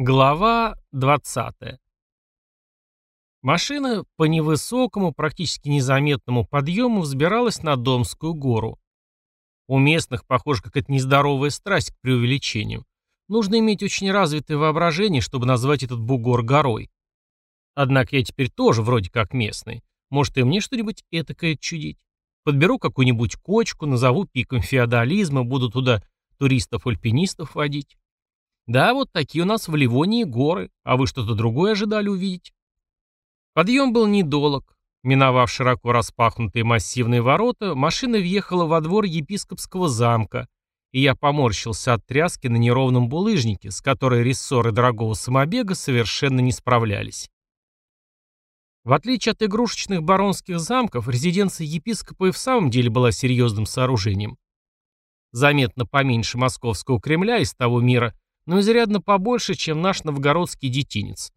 Глава 20. Машина по невысокому, практически незаметному подъему взбиралась на Домскую гору. У местных, похоже, какая-то нездоровая страсть к преувеличению. Нужно иметь очень развитое воображение, чтобы назвать этот бугор горой. Однако я теперь тоже вроде как местный. Может и мне что-нибудь этакое чудить? Подберу какую-нибудь кочку, назову пиком феодализма, буду туда туристов-альпинистов водить. Да, вот такие у нас в Ливонии горы, а вы что-то другое ожидали увидеть? Подъем был недолог. Миновав широко распахнутые массивные ворота, машина въехала во двор епископского замка, и я поморщился от тряски на неровном булыжнике, с которой рессоры дорогого самобега совершенно не справлялись. В отличие от игрушечных баронских замков, резиденция епископа и в самом деле была серьезным сооружением. Заметно поменьше московского Кремля из того мира – но изрядно побольше, чем наш новгородский детинец.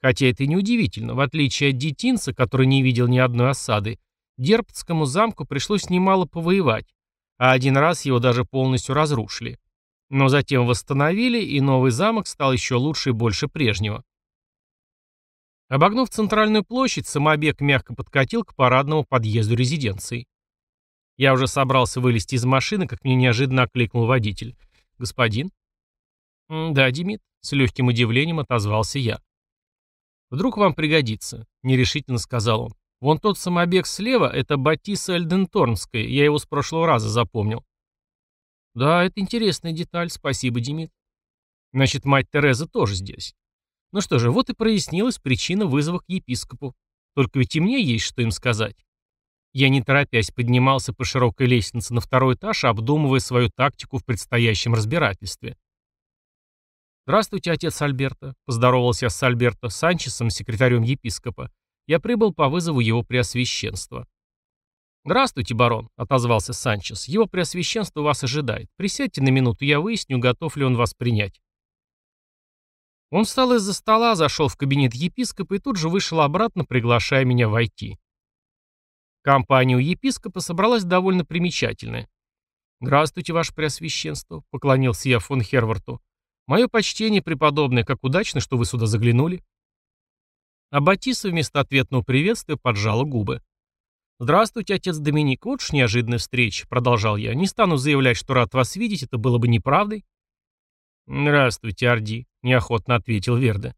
Хотя это и не удивительно, в отличие от детинца, который не видел ни одной осады, Дербцкому замку пришлось немало повоевать, а один раз его даже полностью разрушили. Но затем восстановили, и новый замок стал еще лучше и больше прежнего. Обогнув центральную площадь, самобег мягко подкатил к парадному подъезду резиденции. Я уже собрался вылезти из машины, как мне неожиданно окликнул водитель. «Господин?» «Да, Демид», — с легким удивлением отозвался я. «Вдруг вам пригодится», — нерешительно сказал он. «Вон тот самобег слева — это Батиса Эльденторнская, я его с прошлого раза запомнил». «Да, это интересная деталь, спасибо, Демид». «Значит, мать Тереза тоже здесь». Ну что же, вот и прояснилась причина вызова к епископу. Только ведь и мне есть что им сказать. Я не торопясь поднимался по широкой лестнице на второй этаж, обдумывая свою тактику в предстоящем разбирательстве. «Здравствуйте, отец Альберто», — поздоровался я с Альберто Санчесом, секретарем епископа. Я прибыл по вызову его преосвященства. «Здравствуйте, барон», — отозвался Санчес. «Его преосвященство вас ожидает. Присядьте на минуту, я выясню, готов ли он вас принять». Он встал из-за стола, зашел в кабинет епископа и тут же вышел обратно, приглашая меня войти. Компания у епископа собралась довольно примечательная. «Здравствуйте, ваше преосвященство», — поклонился я фон Херварту. Мое почтение, преподобное, как удачно, что вы сюда заглянули. А Батиса вместо ответного приветствия поджала губы. «Здравствуйте, отец Доминик, вот уж неожиданная встреча», — продолжал я. «Не стану заявлять, что рад вас видеть, это было бы неправдой». «Здравствуйте, Орди», — неохотно ответил Верда.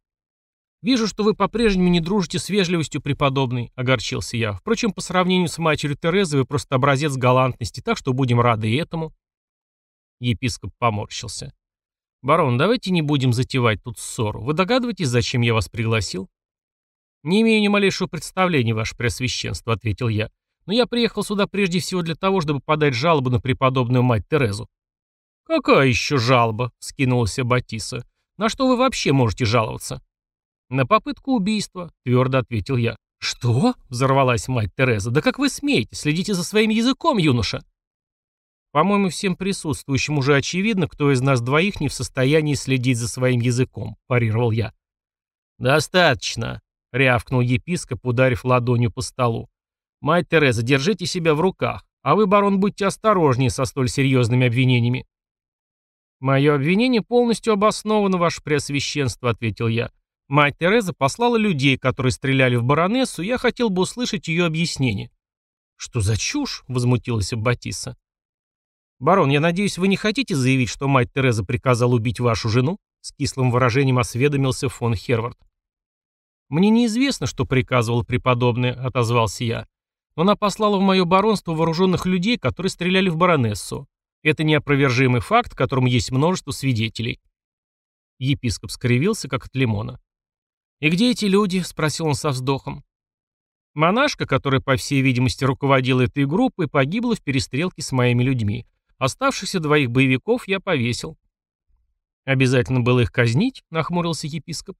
«Вижу, что вы по-прежнему не дружите с вежливостью преподобной», — огорчился я. «Впрочем, по сравнению с матерью Терезой вы просто образец галантности, так что будем рады и этому». Епископ поморщился. «Барон, давайте не будем затевать тут ссору. Вы догадываетесь, зачем я вас пригласил?» «Не имею ни малейшего представления, ваше преосвященство», — ответил я. «Но я приехал сюда прежде всего для того, чтобы подать жалобу на преподобную мать Терезу». «Какая еще жалоба?» — скинулся Батиса. «На что вы вообще можете жаловаться?» «На попытку убийства», — твердо ответил я. «Что?» — взорвалась мать Тереза. «Да как вы смеете? Следите за своим языком, юноша!» По-моему, всем присутствующим уже очевидно, кто из нас двоих не в состоянии следить за своим языком, парировал я. Достаточно, рявкнул епископ, ударив ладонью по столу. Мать Тереза, держите себя в руках, а вы, барон, будьте осторожнее со столь серьезными обвинениями. «Мое обвинение полностью обосновано, ваше преосвященство», — ответил я. «Мать Тереза послала людей, которые стреляли в баронессу, я хотел бы услышать ее объяснение». «Что за чушь?» — возмутилась Батиса. «Барон, я надеюсь, вы не хотите заявить, что мать Тереза приказала убить вашу жену?» С кислым выражением осведомился фон Хервард. «Мне неизвестно, что приказывал преподобный», — отозвался я. «Но она послала в мое баронство вооруженных людей, которые стреляли в баронессу. Это неопровержимый факт, которому есть множество свидетелей». Епископ скривился, как от лимона. «И где эти люди?» — спросил он со вздохом. Монашка, которая, по всей видимости, руководила этой группой, погибла в перестрелке с моими людьми. Оставшихся двоих боевиков я повесил. Обязательно было их казнить, нахмурился епископ.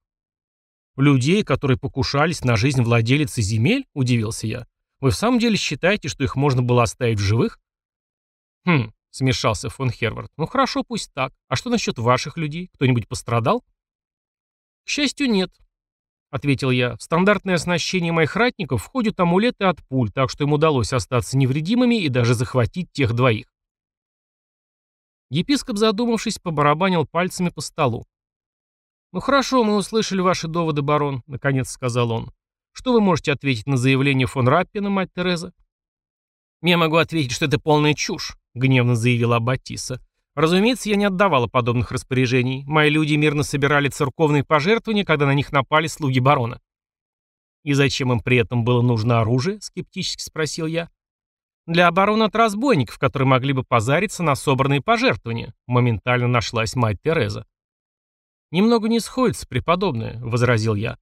Людей, которые покушались на жизнь владелицы земель, удивился я. Вы в самом деле считаете, что их можно было оставить в живых? Хм, смешался фон Хервард. Ну хорошо, пусть так. А что насчет ваших людей? Кто-нибудь пострадал? К счастью, нет, ответил я. В стандартное оснащение моих ратников входят амулеты от пуль, так что им удалось остаться невредимыми и даже захватить тех двоих. Епископ, задумавшись, побарабанил пальцами по столу. «Ну хорошо, мы услышали ваши доводы, барон», — наконец сказал он. «Что вы можете ответить на заявление фон Раппина, мать Тереза?» «Я могу ответить, что это полная чушь», — гневно заявила Аббатиса. «Разумеется, я не отдавала подобных распоряжений. Мои люди мирно собирали церковные пожертвования, когда на них напали слуги барона». «И зачем им при этом было нужно оружие?» — скептически спросил я. «Для обороны от разбойников, которые могли бы позариться на собранные пожертвования», — моментально нашлась мать Тереза. «Немного не сходится, преподобная», — возразил я.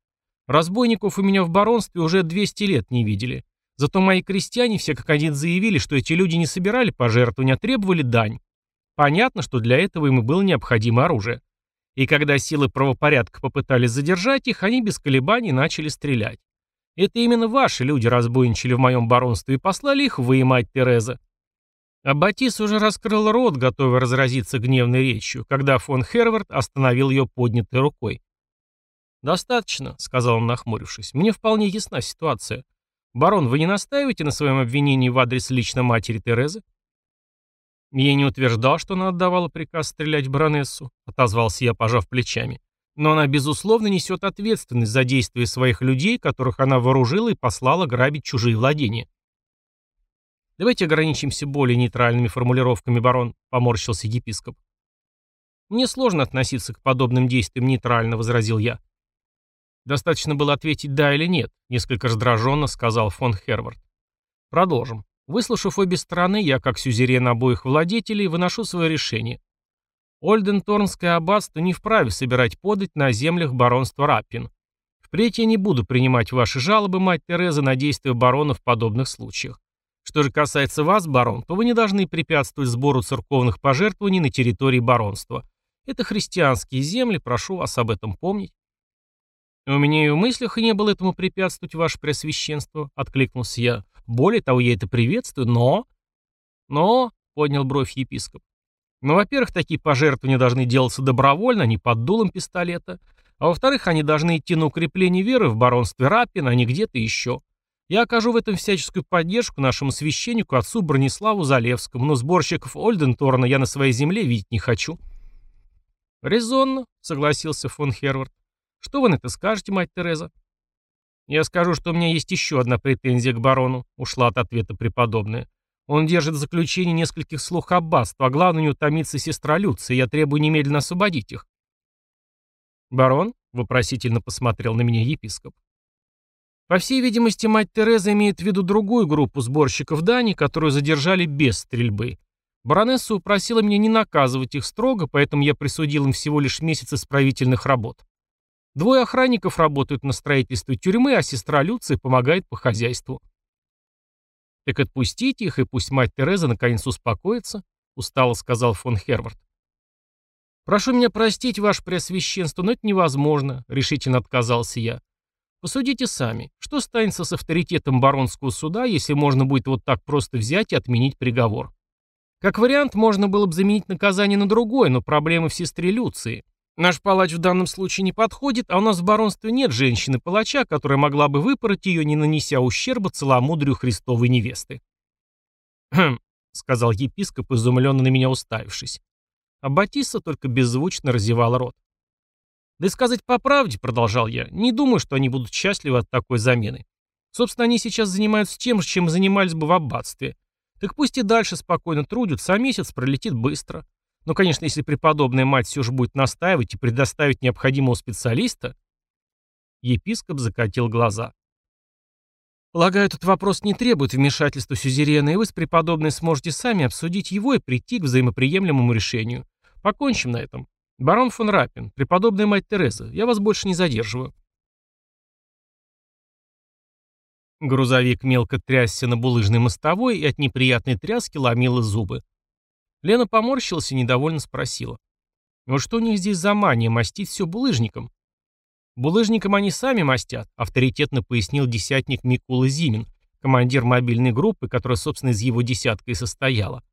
«Разбойников у меня в баронстве уже 200 лет не видели. Зато мои крестьяне все как один заявили, что эти люди не собирали пожертвования, а требовали дань. Понятно, что для этого им и было необходимо оружие. И когда силы правопорядка попытались задержать их, они без колебаний начали стрелять. Это именно ваши люди разбойничали в моем баронстве и послали их вы, мать Тереза. А Батис уже раскрыл рот, готовый разразиться гневной речью, когда фон Хервард остановил ее поднятой рукой. «Достаточно», — сказал он, нахмурившись. «Мне вполне ясна ситуация. Барон, вы не настаиваете на своем обвинении в адрес лично матери Терезы?» «Я не утверждал, что она отдавала приказ стрелять в баронессу», — отозвался я, пожав плечами. Но она, безусловно, несет ответственность за действия своих людей, которых она вооружила и послала грабить чужие владения. «Давайте ограничимся более нейтральными формулировками, барон», — поморщился епископ. «Мне сложно относиться к подобным действиям нейтрально», — возразил я. «Достаточно было ответить «да» или «нет», — несколько раздраженно сказал фон Хервард. «Продолжим. Выслушав обе стороны, я, как сюзерен обоих владетелей, выношу свое решение. Ольденторнское аббатство не вправе собирать подать на землях баронства Раппин. Впредь я не буду принимать ваши жалобы, мать Тереза, на действия барона в подобных случаях. Что же касается вас, барон, то вы не должны препятствовать сбору церковных пожертвований на территории баронства. Это христианские земли, прошу вас об этом помнить. У меня и в мыслях и не было этому препятствовать, ваше преосвященство, откликнулся я. Более того, я это приветствую, но... Но, поднял бровь епископ, но, во-первых, такие пожертвования должны делаться добровольно, не под дулом пистолета. А во-вторых, они должны идти на укрепление веры в баронстве Раппин, а не где-то еще. Я окажу в этом всяческую поддержку нашему священнику, отцу Брониславу Залевскому, но сборщиков Ольденторна я на своей земле видеть не хочу. «Резонно», — согласился фон Хервард. «Что вы на это скажете, мать Тереза?» «Я скажу, что у меня есть еще одна претензия к барону», — ушла от ответа преподобная. Он держит в заключении нескольких слух аббатства, а главное, у него томится сестра Люция, я требую немедленно освободить их. «Барон?» — вопросительно посмотрел на меня епископ. По всей видимости, мать Тереза имеет в виду другую группу сборщиков дани, которую задержали без стрельбы. Баронесса упросила меня не наказывать их строго, поэтому я присудил им всего лишь месяц исправительных работ. Двое охранников работают на строительстве тюрьмы, а сестра Люция помогает по хозяйству. «Так отпустите их, и пусть мать Тереза наконец успокоится», — устало сказал фон Хервард. «Прошу меня простить, ваше преосвященство, но это невозможно», — решительно отказался я. «Посудите сами, что станется с авторитетом баронского суда, если можно будет вот так просто взять и отменить приговор? Как вариант, можно было бы заменить наказание на другое, но проблемы в сестре Люции. Наш палач в данном случае не подходит, а у нас в баронстве нет женщины-палача, которая могла бы выпороть ее, не нанеся ущерба целомудрию Христовой невесты. «Хм», — сказал епископ, изумленно на меня уставившись. А Батиса только беззвучно разевал рот. «Да и сказать по правде», — продолжал я, — «не думаю, что они будут счастливы от такой замены. Собственно, они сейчас занимаются тем же, чем занимались бы в аббатстве. Так пусть и дальше спокойно трудятся, а месяц пролетит быстро. Но, конечно, если преподобная мать все же будет настаивать и предоставить необходимого специалиста... Епископ закатил глаза. Полагаю, этот вопрос не требует вмешательства сюзерена, и вы с преподобной сможете сами обсудить его и прийти к взаимоприемлемому решению. Покончим на этом. Барон фон Раппин, преподобная мать Тереза, я вас больше не задерживаю. Грузовик мелко трясся на булыжной мостовой и от неприятной тряски ломило зубы. Лена поморщилась и недовольно спросила. «Ну что у них здесь за мания мастить все булыжником?» «Булыжником они сами мастят», — авторитетно пояснил десятник Микула Зимин, командир мобильной группы, которая, собственно, из его десятка и состояла.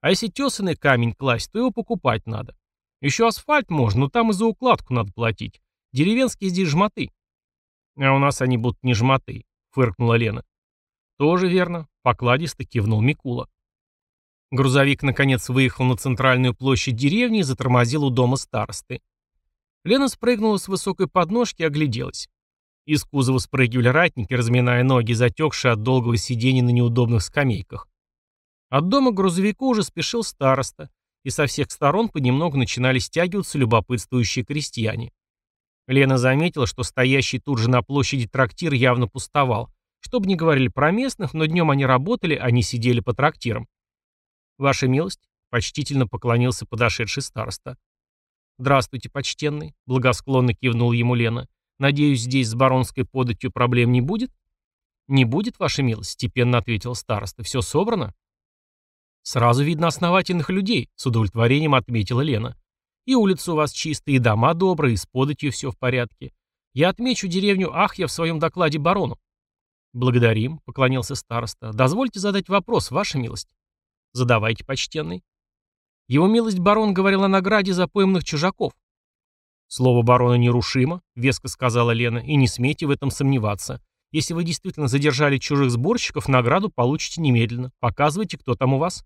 «А если тесанный камень класть, то его покупать надо. Еще асфальт можно, но там и за укладку надо платить. Деревенские здесь жмоты». «А у нас они будут не жмоты», — фыркнула Лена. «Тоже верно», — покладисто кивнул Микула. Грузовик, наконец, выехал на центральную площадь деревни и затормозил у дома старосты. Лена спрыгнула с высокой подножки и огляделась. Из кузова спрыгивали ратники, разминая ноги, затекшие от долгого сидения на неудобных скамейках. От дома к грузовику уже спешил староста, и со всех сторон понемногу начинали стягиваться любопытствующие крестьяне. Лена заметила, что стоящий тут же на площади трактир явно пустовал. Чтобы не говорили про местных, но днем они работали, а не сидели по трактирам. «Ваша милость», — почтительно поклонился подошедший староста. «Здравствуйте, почтенный», — благосклонно кивнул ему Лена. «Надеюсь, здесь с баронской податью проблем не будет?» «Не будет, ваша милость», — степенно ответил староста. «Все собрано?» «Сразу видно основательных людей», — с удовлетворением отметила Лена. И улицы у вас чистые, и дома добрые, и с податью все в порядке. Я отмечу деревню Ахья в своем докладе барону. Благодарим, поклонился староста. Дозвольте задать вопрос, ваша милость. Задавайте, почтенный. Его милость барон говорил о награде за пойманных чужаков. Слово барона нерушимо, веско сказала Лена, и не смейте в этом сомневаться. Если вы действительно задержали чужих сборщиков, награду получите немедленно. Показывайте, кто там у вас.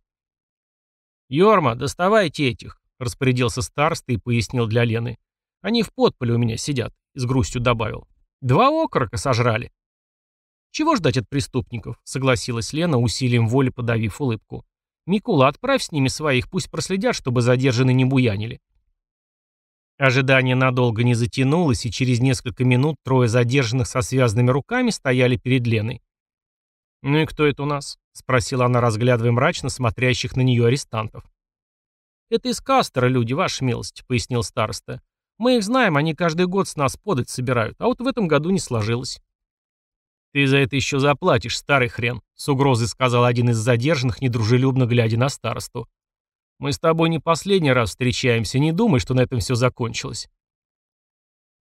Йорма, доставайте этих распорядился староста и пояснил для Лены. «Они в подполе у меня сидят», — с грустью добавил. «Два окорока сожрали». «Чего ждать от преступников?» — согласилась Лена, усилием воли подавив улыбку. «Микула, отправь с ними своих, пусть проследят, чтобы задержанные не буянили». Ожидание надолго не затянулось, и через несколько минут трое задержанных со связанными руками стояли перед Леной. «Ну и кто это у нас?» — спросила она, разглядывая мрачно смотрящих на нее арестантов. «Это из Кастера люди, ваша милость», — пояснил староста. «Мы их знаем, они каждый год с нас подать собирают, а вот в этом году не сложилось». «Ты за это еще заплатишь, старый хрен», — с угрозой сказал один из задержанных, недружелюбно глядя на старосту. «Мы с тобой не последний раз встречаемся, не думай, что на этом все закончилось».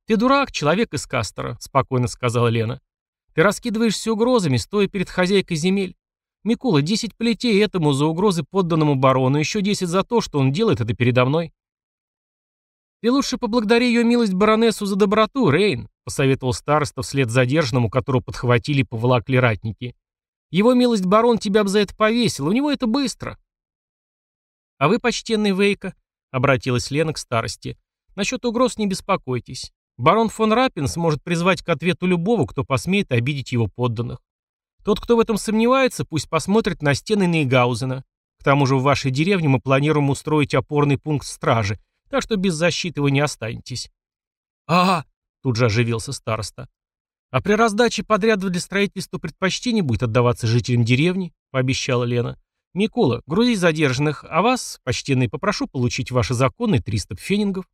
«Ты дурак, человек из Кастера», — спокойно сказала Лена. «Ты раскидываешься угрозами, стоя перед хозяйкой земель. Микула, десять плетей этому за угрозы подданному барону, еще десять за то, что он делает это передо мной. «Ты лучше поблагодари ее милость баронессу за доброту, Рейн», посоветовал староста вслед задержанному, которого подхватили и поволокли ратники. «Его милость барон тебя бы за это повесил, у него это быстро». «А вы, почтенный Вейка», — обратилась Лена к старости, — «насчет угроз не беспокойтесь. Барон фон Раппин сможет призвать к ответу любого, кто посмеет обидеть его подданных. Тот, кто в этом сомневается, пусть посмотрит на стены Нейгаузена. К тому же в вашей деревне мы планируем устроить опорный пункт стражи, так что без защиты вы не останетесь. А, тут же оживился староста. А при раздаче подрядов для строительства предпочтений будет отдаваться жителям деревни, пообещала Лена. Микола, грузи задержанных, а вас, почтенный, попрошу получить ваши законные 300 фенингов.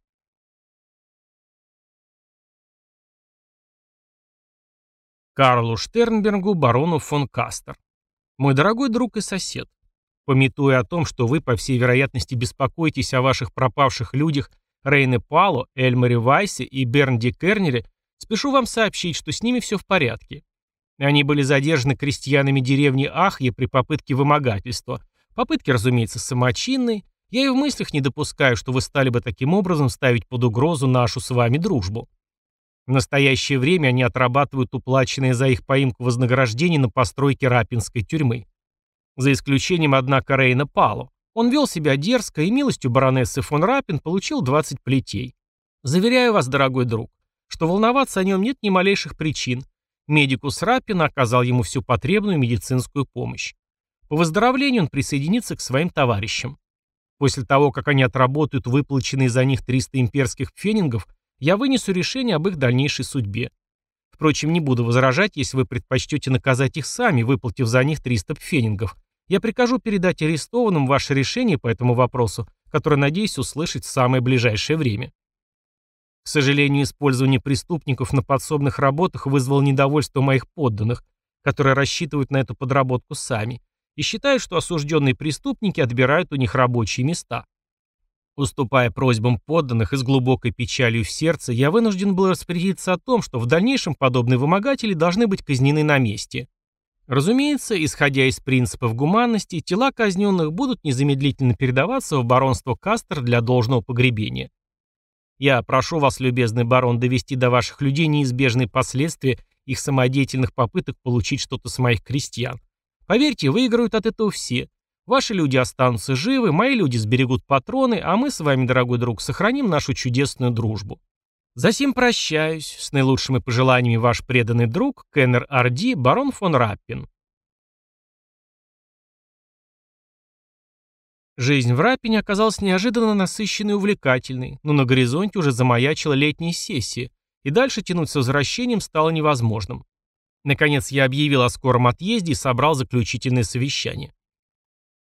Карлу Штернбергу, барону фон Кастер. Мой дорогой друг и сосед, пометуя о том, что вы, по всей вероятности, беспокоитесь о ваших пропавших людях Рейне Пало, Эльмаре Вайсе и Бернде Кернере, спешу вам сообщить, что с ними все в порядке. Они были задержаны крестьянами деревни Ахье при попытке вымогательства. Попытки, разумеется, самочинные. Я и в мыслях не допускаю, что вы стали бы таким образом ставить под угрозу нашу с вами дружбу. В настоящее время они отрабатывают уплаченные за их поимку вознаграждение на постройке Рапинской тюрьмы. За исключением, однако, Рейна Пало. Он вел себя дерзко и милостью баронессы фон Рапин получил 20 плетей. Заверяю вас, дорогой друг, что волноваться о нем нет ни малейших причин. Медикус Рапин оказал ему всю потребную медицинскую помощь. По выздоровлению он присоединится к своим товарищам. После того, как они отработают выплаченные за них 300 имперских фенингов, я вынесу решение об их дальнейшей судьбе. Впрочем, не буду возражать, если вы предпочтете наказать их сами, выплатив за них 300 пфенингов. Я прикажу передать арестованным ваше решение по этому вопросу, которое надеюсь услышать в самое ближайшее время. К сожалению, использование преступников на подсобных работах вызвало недовольство моих подданных, которые рассчитывают на эту подработку сами, и считают, что осужденные преступники отбирают у них рабочие места. Уступая просьбам подданных и с глубокой печалью в сердце, я вынужден был распорядиться о том, что в дальнейшем подобные вымогатели должны быть казнены на месте. Разумеется, исходя из принципов гуманности, тела казненных будут незамедлительно передаваться в баронство Кастер для должного погребения. Я прошу вас, любезный барон, довести до ваших людей неизбежные последствия их самодеятельных попыток получить что-то с моих крестьян. Поверьте, выиграют от этого все, Ваши люди останутся живы, мои люди сберегут патроны, а мы с вами, дорогой друг, сохраним нашу чудесную дружбу. Засим прощаюсь. С наилучшими пожеланиями ваш преданный друг Кеннер Арди, барон фон Раппин. Жизнь в Раппине оказалась неожиданно насыщенной и увлекательной, но на горизонте уже замаячила летняя сессия, и дальше тянуть с возвращением стало невозможным. Наконец я объявил о скором отъезде и собрал заключительное совещание.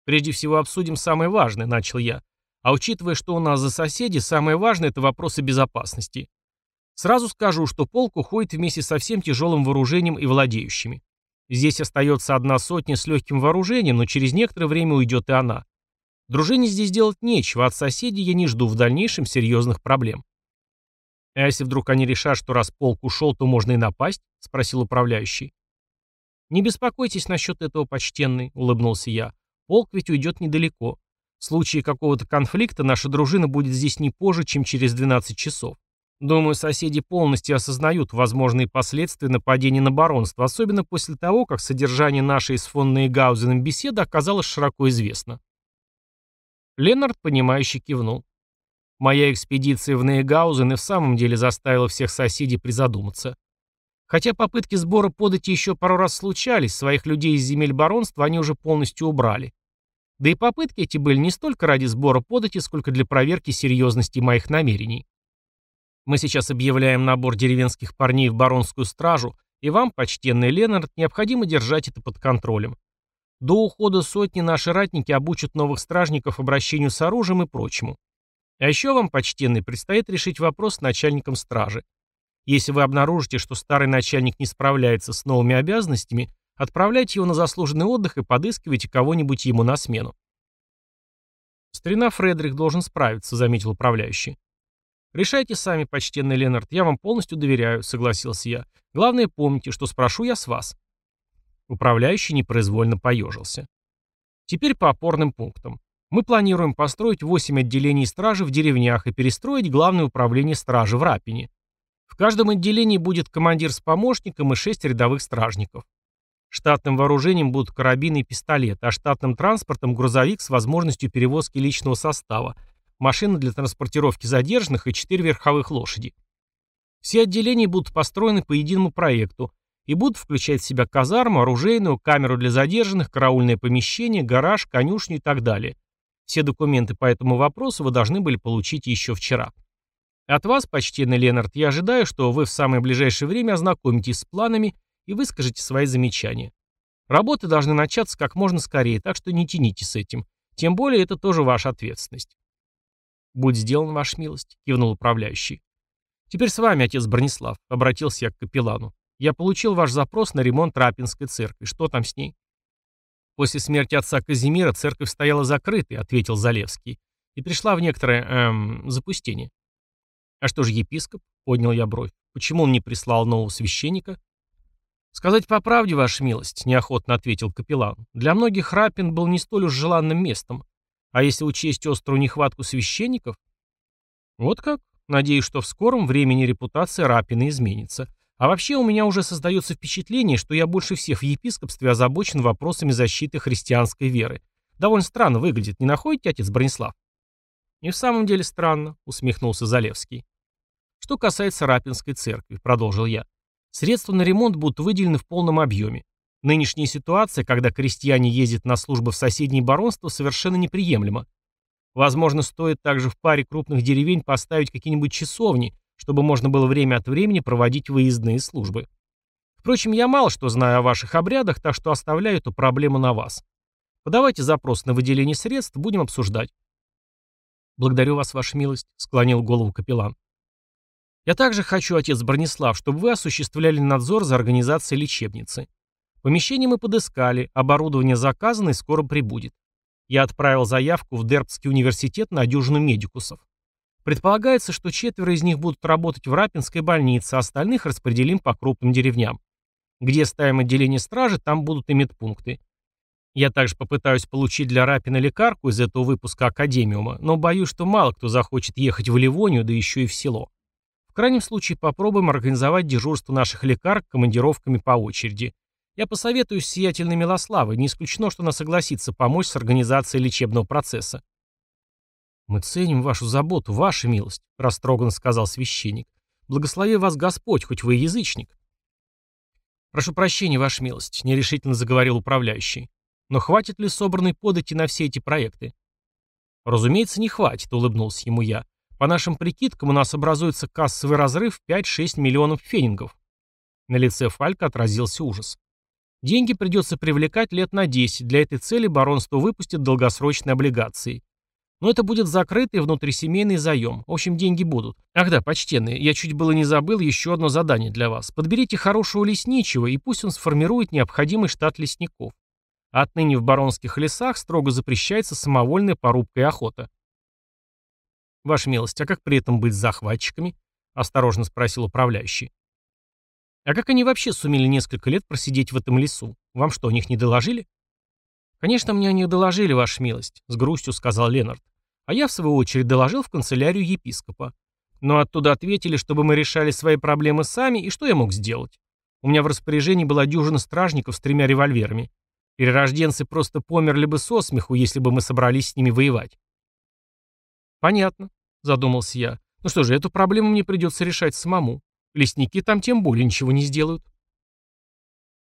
«Прежде всего обсудим самое важное», — начал я. «А учитывая, что у нас за соседи, самое важное — это вопросы безопасности. Сразу скажу, что полк уходит вместе со всем тяжелым вооружением и владеющими. Здесь остается одна сотня с легким вооружением, но через некоторое время уйдет и она. Дружине здесь делать нечего, от соседей я не жду в дальнейшем серьезных проблем. «А если вдруг они решат, что раз полк ушел, то можно и напасть?» — спросил управляющий. «Не беспокойтесь насчет этого, почтенный», — улыбнулся я. «Полк ведь уйдет недалеко. В случае какого-то конфликта наша дружина будет здесь не позже, чем через 12 часов. Думаю, соседи полностью осознают возможные последствия нападения на баронство, особенно после того, как содержание нашей с фон Нейгаузеном беседы оказалось широко известно. Ленард, понимающе кивнул. Моя экспедиция в Нейгаузен и в самом деле заставила всех соседей призадуматься. Хотя попытки сбора подати еще пару раз случались, своих людей из земель баронства они уже полностью убрали. Да и попытки эти были не столько ради сбора подати, сколько для проверки серьезности моих намерений. Мы сейчас объявляем набор деревенских парней в баронскую стражу, и вам, почтенный Ленард, необходимо держать это под контролем. До ухода сотни наши ратники обучат новых стражников обращению с оружием и прочему. А еще вам, почтенный, предстоит решить вопрос с начальником стражи. Если вы обнаружите, что старый начальник не справляется с новыми обязанностями, отправляйте его на заслуженный отдых и подыскивайте кого-нибудь ему на смену. «Старина Фредерик должен справиться», — заметил управляющий. «Решайте сами, почтенный Ленард, я вам полностью доверяю», — согласился я. «Главное, помните, что спрошу я с вас». Управляющий непроизвольно поежился. Теперь по опорным пунктам. Мы планируем построить 8 отделений стражи в деревнях и перестроить главное управление стражи в Рапине. В каждом отделении будет командир с помощником и 6 рядовых стражников. Штатным вооружением будут карабины и пистолеты, а штатным транспортом грузовик с возможностью перевозки личного состава, машина для транспортировки задержанных и 4 верховых лошади. Все отделения будут построены по единому проекту, и будут включать в себя казарму, оружейную, камеру для задержанных, караульное помещение, гараж, конюшню и так далее. Все документы по этому вопросу вы должны были получить еще вчера. От вас, почтенный Ленард, я ожидаю, что вы в самое ближайшее время ознакомитесь с планами и выскажете свои замечания. Работы должны начаться как можно скорее, так что не тяните с этим. Тем более это тоже ваша ответственность. «Будь сделан, ваша милость», — кивнул управляющий. «Теперь с вами, отец Бронислав», — обратился я к капеллану. Я получил ваш запрос на ремонт Рапинской церкви. Что там с ней? После смерти отца Казимира церковь стояла закрытой, ответил Залевский, и пришла в некоторое, эм, запустение. А что же епископ? Поднял я бровь. Почему он не прислал нового священника? «Сказать по правде, ваша милость», — неохотно ответил капеллан. «Для многих Рапин был не столь уж желанным местом. А если учесть острую нехватку священников...» «Вот как? Надеюсь, что в скором времени репутация Рапина изменится. А вообще у меня уже создается впечатление, что я больше всех в епископстве озабочен вопросами защиты христианской веры. Довольно странно выглядит, не находите, отец Бронислав? И в самом деле странно, усмехнулся Залевский. Что касается Рапинской церкви, продолжил я. Средства на ремонт будут выделены в полном объеме. Нынешняя ситуация, когда крестьяне ездят на службы в соседние баронства, совершенно неприемлема. Возможно, стоит также в паре крупных деревень поставить какие-нибудь часовни, чтобы можно было время от времени проводить выездные службы. Впрочем, я мало что знаю о ваших обрядах, так что оставляю эту проблему на вас. Подавайте запрос на выделение средств, будем обсуждать. Благодарю вас, ваша милость, склонил голову капеллан. Я также хочу, отец Бронислав, чтобы вы осуществляли надзор за организацией лечебницы. Помещение мы подыскали, оборудование заказано и скоро прибудет. Я отправил заявку в Дербский университет на дюжину медикусов. Предполагается, что четверо из них будут работать в Рапинской больнице, а остальных распределим по крупным деревням. Где ставим отделение стражи, там будут и медпункты. Я также попытаюсь получить для Рапина лекарку из этого выпуска Академиума, но боюсь, что мало кто захочет ехать в Ливонию, да еще и в село. В крайнем случае попробуем организовать дежурство наших лекарок командировками по очереди. Я посоветуюсь с сиятельной Милославой, не исключено, что она согласится помочь с организацией лечебного процесса. «Мы ценим вашу заботу, ваша милость», — растроганно сказал священник. Благослови вас Господь, хоть вы и язычник. Прошу прощения, ваша милость, нерешительно заговорил управляющий. Но хватит ли собранной подати на все эти проекты? Разумеется, не хватит, улыбнулся ему я. По нашим прикидкам, у нас образуется кассовый разрыв 5-6 миллионов фенингов. На лице Фалька отразился ужас. Деньги придется привлекать лет на 10. Для этой цели баронство выпустит долгосрочные облигации. Но это будет закрытый внутрисемейный заем. В общем, деньги будут. Ах да, почтенные, я чуть было не забыл еще одно задание для вас. Подберите хорошего лесничего, и пусть он сформирует необходимый штат лесников. Отныне в баронских лесах строго запрещается самовольная порубка и охота. «Ваша милость, а как при этом быть захватчиками?» — осторожно спросил управляющий. «А как они вообще сумели несколько лет просидеть в этом лесу? Вам что, о них не доложили?» «Конечно, мне о них доложили, ваша милость», — с грустью сказал Ленард. А я, в свою очередь, доложил в канцелярию епископа. Но оттуда ответили, чтобы мы решали свои проблемы сами, и что я мог сделать? У меня в распоряжении была дюжина стражников с тремя револьверами. Перерожденцы просто померли бы со смеху, если бы мы собрались с ними воевать. «Понятно», — задумался я. «Ну что же, эту проблему мне придется решать самому. Лесники там тем более ничего не сделают».